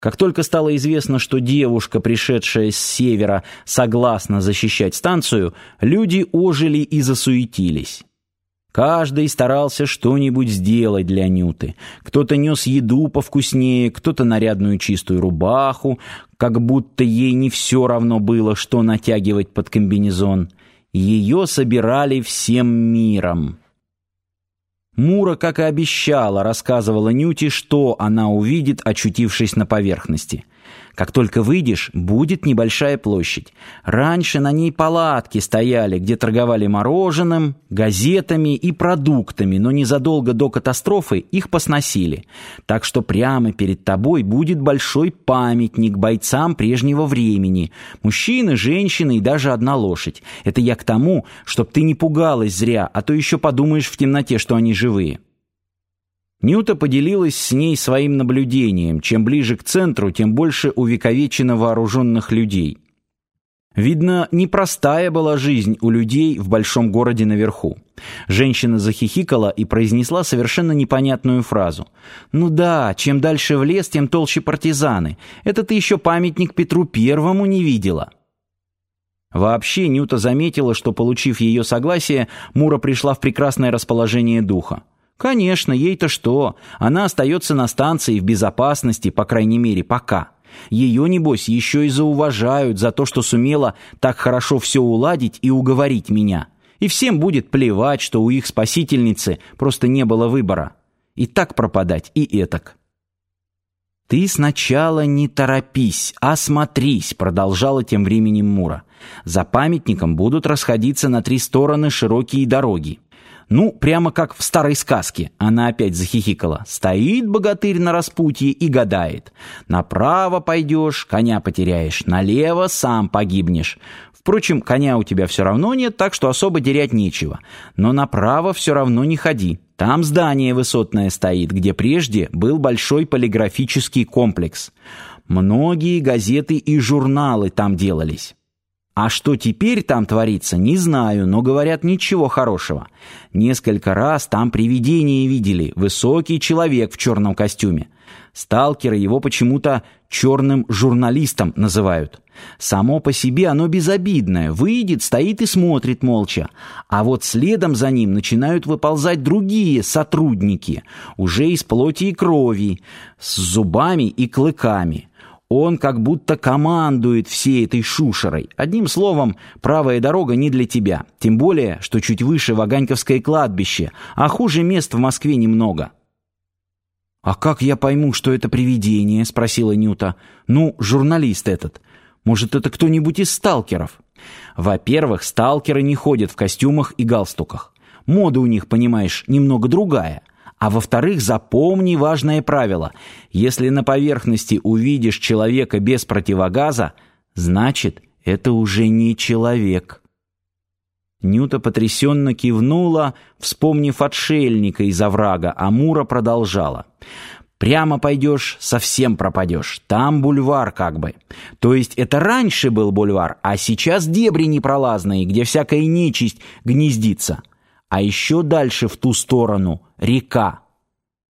Как только стало известно, что девушка, пришедшая с севера, согласна защищать станцию, люди ожили и засуетились. Каждый старался что-нибудь сделать для Нюты. Кто-то нес еду повкуснее, кто-то нарядную чистую рубаху, как будто ей не все равно было, что натягивать под комбинезон. Ее собирали всем миром. Мура, как и обещала, рассказывала Нюте, что она увидит, очутившись на поверхности – как только выйдешь, будет небольшая площадь. Раньше на ней палатки стояли, где торговали мороженым, газетами и продуктами, но незадолго до катастрофы их посносили. Так что прямо перед тобой будет большой памятник бойцам прежнего времени. Мужчины, женщины и даже одна лошадь. Это я к тому, чтоб ты не пугалась зря, а то еще подумаешь в темноте, что они живые. Нюта поделилась с ней своим наблюдением. Чем ближе к центру, тем больше увековечено вооруженных людей. Видно, непростая была жизнь у людей в большом городе наверху. Женщина захихикала и произнесла совершенно непонятную фразу. «Ну да, чем дальше в лес, тем толще партизаны. Это ты еще памятник Петру Первому не видела». Вообще, Нюта заметила, что, получив ее согласие, Мура пришла в прекрасное расположение духа. Конечно, ей-то что? Она остается на станции в безопасности, по крайней мере, пока. Ее, небось, еще и зауважают за то, что сумела так хорошо все уладить и уговорить меня. И всем будет плевать, что у их спасительницы просто не было выбора. И так пропадать, и этак. «Ты сначала не торопись, а смотрись», — продолжала тем временем Мура. «За памятником будут расходиться на три стороны широкие дороги. Ну, прямо как в старой сказке. Она опять захихикала. Стоит богатырь на распутье и гадает. Направо пойдешь, коня потеряешь. Налево сам погибнешь. Впрочем, коня у тебя все равно нет, так что особо терять нечего. Но направо все равно не ходи. Там здание высотное стоит, где прежде был большой полиграфический комплекс. Многие газеты и журналы там делались. А что теперь там творится, не знаю, но говорят ничего хорошего. Несколько раз там привидение видели, высокий человек в черном костюме. Сталкеры его почему-то черным журналистом называют. Само по себе оно безобидное, выйдет, стоит и смотрит молча. А вот следом за ним начинают выползать другие сотрудники, уже из плоти и крови, с зубами и клыками. Он как будто командует всей этой шушерой. Одним словом, правая дорога не для тебя. Тем более, что чуть выше Ваганьковское кладбище, а хуже мест в Москве немного. «А как я пойму, что это привидение?» — спросила Нюта. «Ну, журналист этот. Может, это кто-нибудь из сталкеров?» «Во-первых, сталкеры не ходят в костюмах и галстуках. Мода у них, понимаешь, немного другая». А во-вторых, запомни важное правило. Если на поверхности увидишь человека без противогаза, значит, это уже не человек. Нюта потрясенно кивнула, вспомнив отшельника из оврага, а Мура продолжала. «Прямо пойдешь, совсем пропадешь. Там бульвар как бы. То есть это раньше был бульвар, а сейчас дебри непролазные, где всякая нечисть гнездится. А еще дальше в ту сторону река.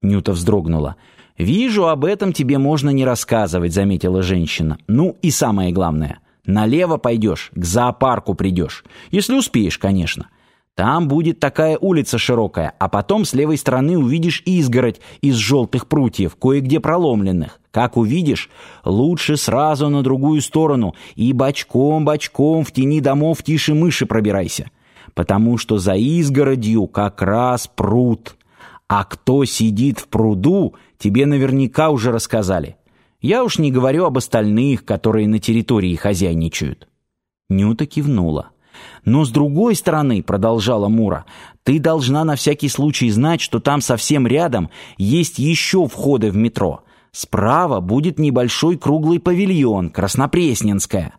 Нюта вздрогнула. «Вижу, об этом тебе можно не рассказывать», — заметила женщина. «Ну и самое главное, налево пойдешь, к зоопарку придешь. Если успеешь, конечно. Там будет такая улица широкая, а потом с левой стороны увидишь изгородь из желтых прутьев, кое-где проломленных. Как увидишь, лучше сразу на другую сторону и бочком-бочком в тени домов тише мыши пробирайся потому что за изгородью как раз пруд. А кто сидит в пруду, тебе наверняка уже рассказали. Я уж не говорю об остальных, которые на территории хозяйничают». Нюта кивнула. «Но с другой стороны, — продолжала Мура, — ты должна на всякий случай знать, что там совсем рядом есть еще входы в метро. Справа будет небольшой круглый павильон, Краснопресненская.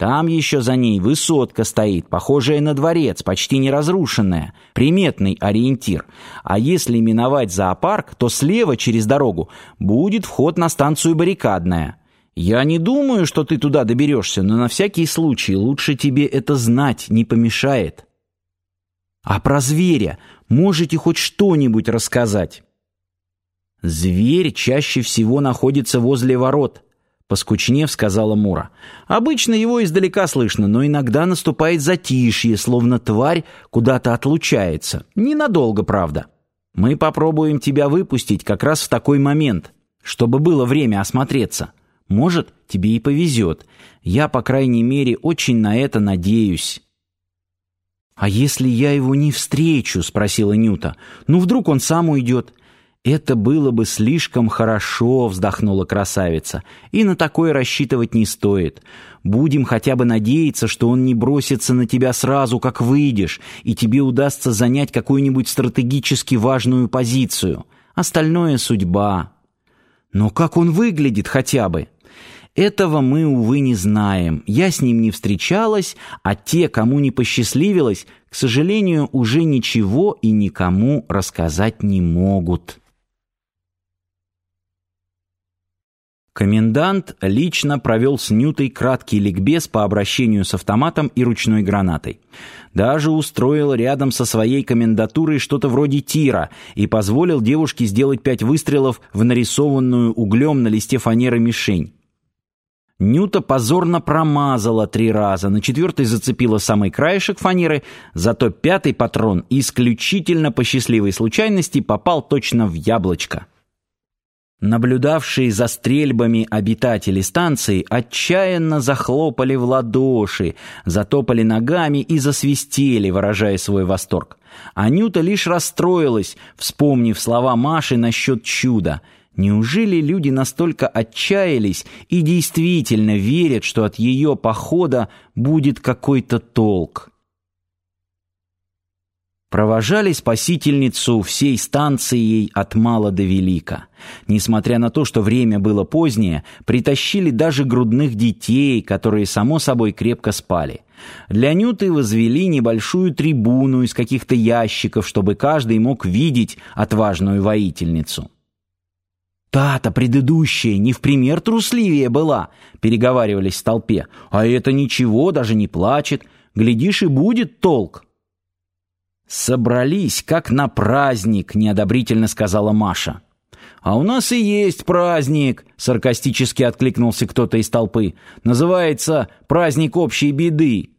Там еще за ней высотка стоит, похожая на дворец, почти не разрушенная, приметный ориентир. А если миновать зоопарк, то слева через дорогу будет вход на станцию баррикадная. Я не думаю, что ты туда доберешься, но на всякий случай лучше тебе это знать, не помешает. А про зверя можете хоть что-нибудь рассказать? Зверь чаще всего находится возле ворот, Поскучнев сказала Мура. Обычно его издалека слышно, но иногда наступает затишье, словно тварь куда-то отлучается. Ненадолго, правда. Мы попробуем тебя выпустить как раз в такой момент, чтобы было время осмотреться. Может, тебе и повезет. Я, по крайней мере, очень на это надеюсь». «А если я его не встречу?» — спросила Нюта. «Ну, вдруг он сам уйдет?» «Это было бы слишком хорошо», — вздохнула красавица. «И на такое рассчитывать не стоит. Будем хотя бы надеяться, что он не бросится на тебя сразу, как выйдешь, и тебе удастся занять какую-нибудь стратегически важную позицию. Остальное — судьба». «Но как он выглядит хотя бы?» Этого мы, увы, не знаем. Я с ним не встречалась, а те, кому не посчастливилось, к сожалению, уже ничего и никому рассказать не могут». Комендант лично провел с Нютой краткий ликбез по обращению с автоматом и ручной гранатой. Даже устроил рядом со своей комендатурой что-то вроде тира и позволил девушке сделать пять выстрелов в нарисованную углем на листе фанеры мишень. Нюта позорно промазала три раза, на четвертый зацепила самый краешек фанеры, зато пятый патрон исключительно по счастливой случайности попал точно в яблочко. Наблюдавшие за стрельбами обитатели станции отчаянно захлопали в ладоши, затопали ногами и засвистели, выражая свой восторг. Анюта лишь расстроилась, вспомнив слова Маши насчет чуда. Неужели люди настолько отчаялись и действительно верят, что от ее похода будет какой-то толк? Провожали спасительницу всей станцией от мала до велика. Несмотря на то, что время было позднее, притащили даже грудных детей, которые, само собой, крепко спали. Для Нюты возвели небольшую трибуну из каких-то ящиков, чтобы каждый мог видеть отважную воительницу. «Та-то предыдущая не в пример трусливее была», — переговаривались в толпе. «А это ничего, даже не плачет. Глядишь, и будет толк». «Собрались, как на праздник», — неодобрительно сказала Маша. «А у нас и есть праздник», — саркастически откликнулся кто-то из толпы. «Называется «Праздник общей беды».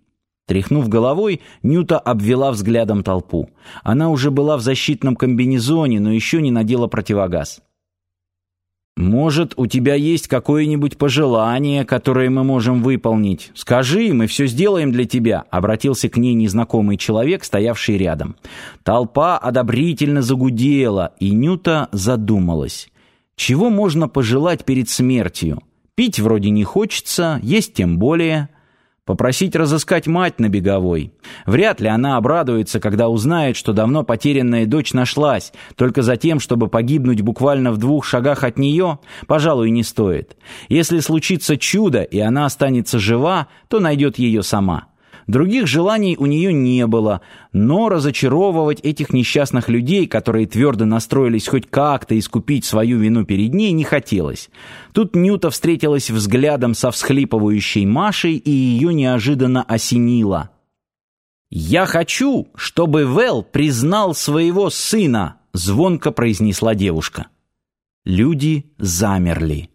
Тряхнув головой, Нюта обвела взглядом толпу. Она уже была в защитном комбинезоне, но еще не надела противогаз. «Может, у тебя есть какое-нибудь пожелание, которое мы можем выполнить? Скажи, мы все сделаем для тебя», — обратился к ней незнакомый человек, стоявший рядом. Толпа одобрительно загудела, и Нюта задумалась. Чего можно пожелать перед смертью? Пить вроде не хочется, есть тем более... Попросить разыскать мать на беговой. Вряд ли она обрадуется, когда узнает, что давно потерянная дочь нашлась, только за тем, чтобы погибнуть буквально в двух шагах от нее, пожалуй, не стоит. Если случится чудо, и она останется жива, то найдет ее сама. Других желаний у нее не было, но разочаровывать этих несчастных людей, которые твердо настроились хоть как-то искупить свою вину перед ней, не хотелось. Тут Нюта встретилась взглядом со всхлипывающей Машей и ее неожиданно осенило. «Я хочу, чтобы Вэл признал своего сына», — звонко произнесла девушка. Люди замерли.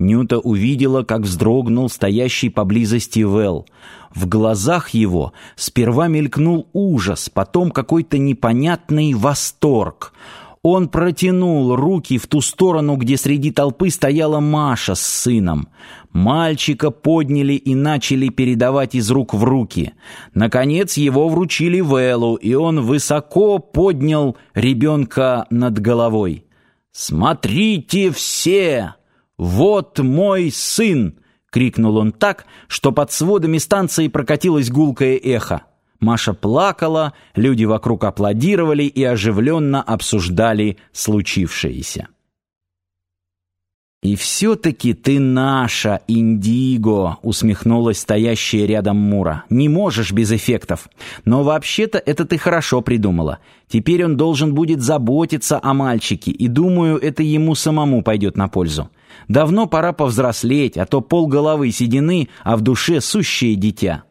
Нюта увидела, как вздрогнул стоящий поблизости Вэл. В глазах его сперва мелькнул ужас, потом какой-то непонятный восторг. Он протянул руки в ту сторону, где среди толпы стояла Маша с сыном. Мальчика подняли и начали передавать из рук в руки. Наконец его вручили Вэлу, и он высоко поднял ребенка над головой. «Смотрите все!» «Вот мой сын!» — крикнул он так, что под сводами станции прокатилось гулкое эхо. Маша плакала, люди вокруг аплодировали и оживленно обсуждали случившееся. «И все-таки ты наша, Индиго!» — усмехнулась стоящая рядом Мура. «Не можешь без эффектов. Но вообще-то это ты хорошо придумала. Теперь он должен будет заботиться о мальчике, и, думаю, это ему самому пойдет на пользу. Давно пора повзрослеть, а то полголовы седины, а в душе сущее дитя».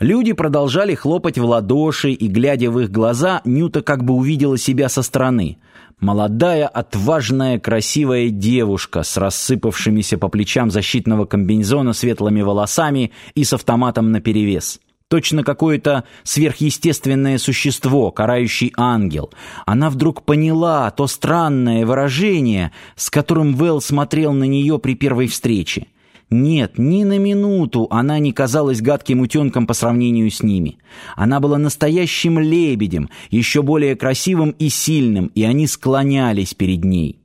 Люди продолжали хлопать в ладоши, и, глядя в их глаза, Нюта как бы увидела себя со стороны. Молодая, отважная, красивая девушка с рассыпавшимися по плечам защитного комбинезона светлыми волосами и с автоматом наперевес. Точно какое-то сверхъестественное существо, карающий ангел. Она вдруг поняла то странное выражение, с которым Вэл смотрел на нее при первой встрече. Нет, ни на минуту она не казалась гадким утенком по сравнению с ними. Она была настоящим лебедем, еще более красивым и сильным, и они склонялись перед ней.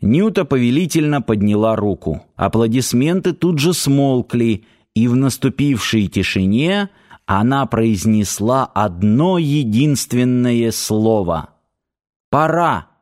Нюта повелительно подняла руку. Аплодисменты тут же смолкли, и в наступившей тишине она произнесла одно единственное слово. «Пора!»